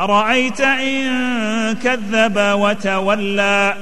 أرأيت إن كذب وتولى